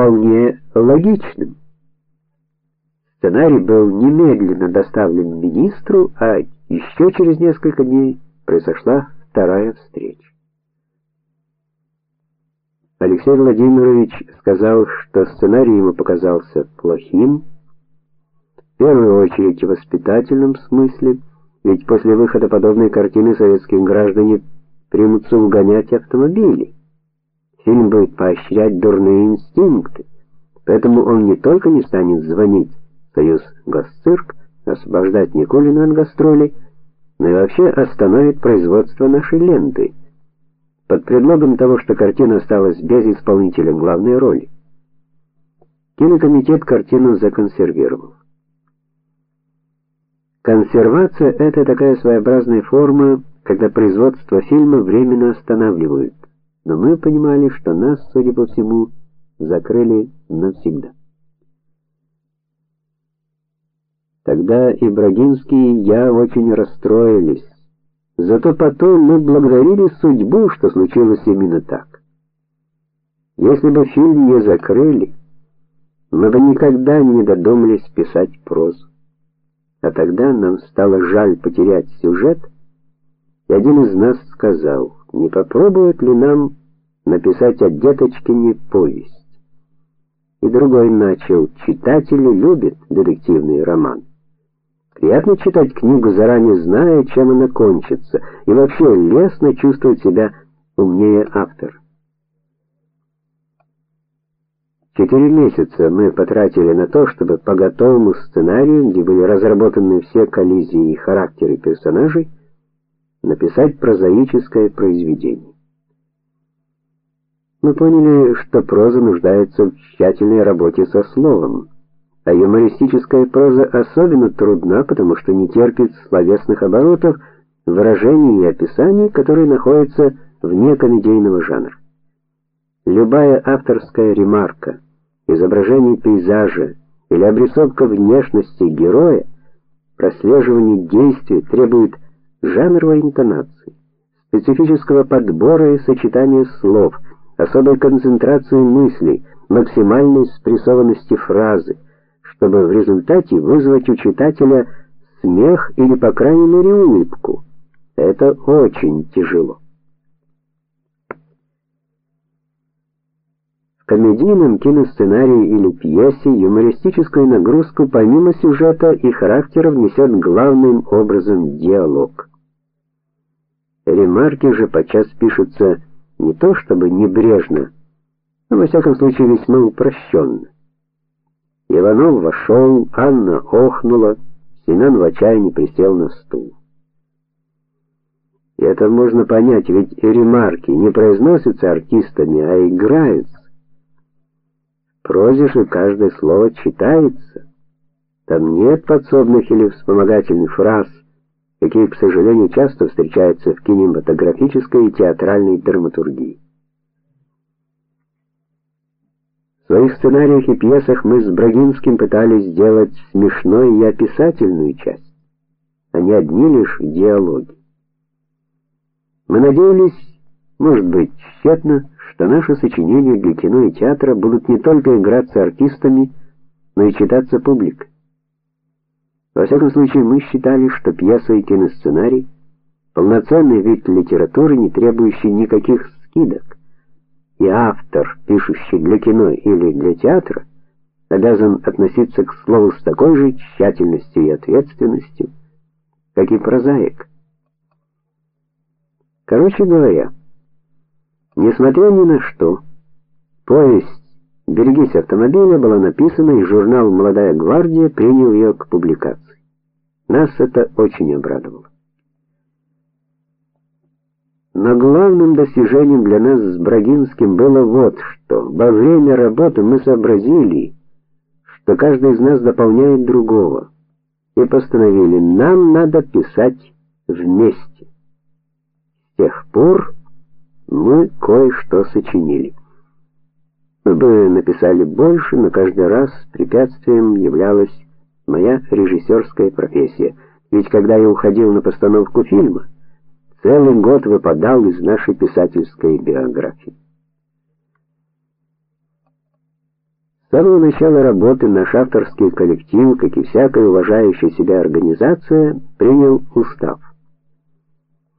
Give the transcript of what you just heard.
вполне логичным. Сценарий был немедленно доставлен министру, а еще через несколько дней произошла вторая встреча. Алексей Владимирович сказал, что сценарий ему показался плохим, в первую очередь в воспитательном смысле, ведь после выхода подобной картины советские граждане примутся угонять автомобили. Фильм будет поощрять дурные инстинкты, поэтому он не только не станет звонить в Союз Госцирк, освобождать Никулина от гастролей, но и вообще остановит производство нашей ленты под предлогом того, что картина осталась без исполнителя главной роли. Кинокомитет картину законсервировал. Консервация это такая своеобразная форма, когда производство фильма временно останавливают. Но мы понимали, что нас, судя по всему, закрыли навсегда. Тогда и Брагинский и я очень расстроились. Зато потом мы благодарили судьбу, что случилось именно так. Если бы фильм не закрыли, мы бы никогда не додумались писать прозу. А тогда нам стало жаль потерять сюжет, и один из нас сказал: "Не попробует ли нам написать о Деточкине повесть?" И другой начал: "Читатели любят детективный роман". Приятно читать книгу, заранее зная, чем она кончится, и вообще лестно чувствовать себя умнее автора. Четыре месяца мы потратили на то, чтобы по готовому сценарию, где были разработаны все коллизии и характеры персонажей, написать прозаическое произведение. Мы поняли, что проза нуждается в тщательной работе со словом. А юмористическая проза особенно трудна, потому что не терпит словесных оборотов, выражений и описаний, которые находятся вне комедийного жанра. Любая авторская ремарка, изображение пейзажа или обрисовка внешности героя, прослеживание действий требует жанровой интонации, специфического подбора и сочетания слов, особой концентрации мыслей, максимальной спрессованности фразы чтобы в результате вызвать у читателя смех или по крайней мере улыбку. Это очень тяжело. В комедийном киносценарии или пьесе юмористическую нагрузку помимо сюжета и характера внесет главным образом диалог. Ремарки же подчас пишутся не то чтобы небрежно, но во всяком случае весьма упрощенно. Иванов вошел, Анна охнула, Семен в отчаянии присел на стул. И это можно понять, ведь ремарки не произносятся артистами, а играются. В прозе же каждое слово читается. Там нет подсобных или вспомогательных фраз, какие, к сожалению, часто встречаются в кинематографической и театральной драматургии. В своих сценариях и пьесах мы с Брагинским пытались сделать смешной и описательную часть, а не одни лишь диалоги. Мы надеялись, может быть, тщетно, что наши сочинения для кино и театра будут не только играться артистами, но и читаться публикой. Во всяком случае, мы считали, что пьеса и киносценарий полноценный вид литературы, не требующий никаких скидок и автор, пишущий для кино или для театра, обязан относиться к слову с такой же тщательностью и ответственностью, как и прозаик. Короче говоря, несмотря ни на что, повесть Берегись автомобиля была написана, и журнал Молодая гвардия принял ее к публикации. Нас это очень обрадовало. Но главным достижением для нас с Брагинским было вот что. Во время работы мы сообразили, что каждый из нас дополняет другого, и постановили: нам надо писать вместе. С тех пор мы кое-что сочинили. Мы бы написали больше, но каждый раз препятствием являлась моя режиссерская профессия. Ведь когда я уходил на постановку фильма, целый год выпадал из нашей писательской биографии. С самого начала работы наш авторский коллектив, как и всякая уважающая себя организация, принял устав.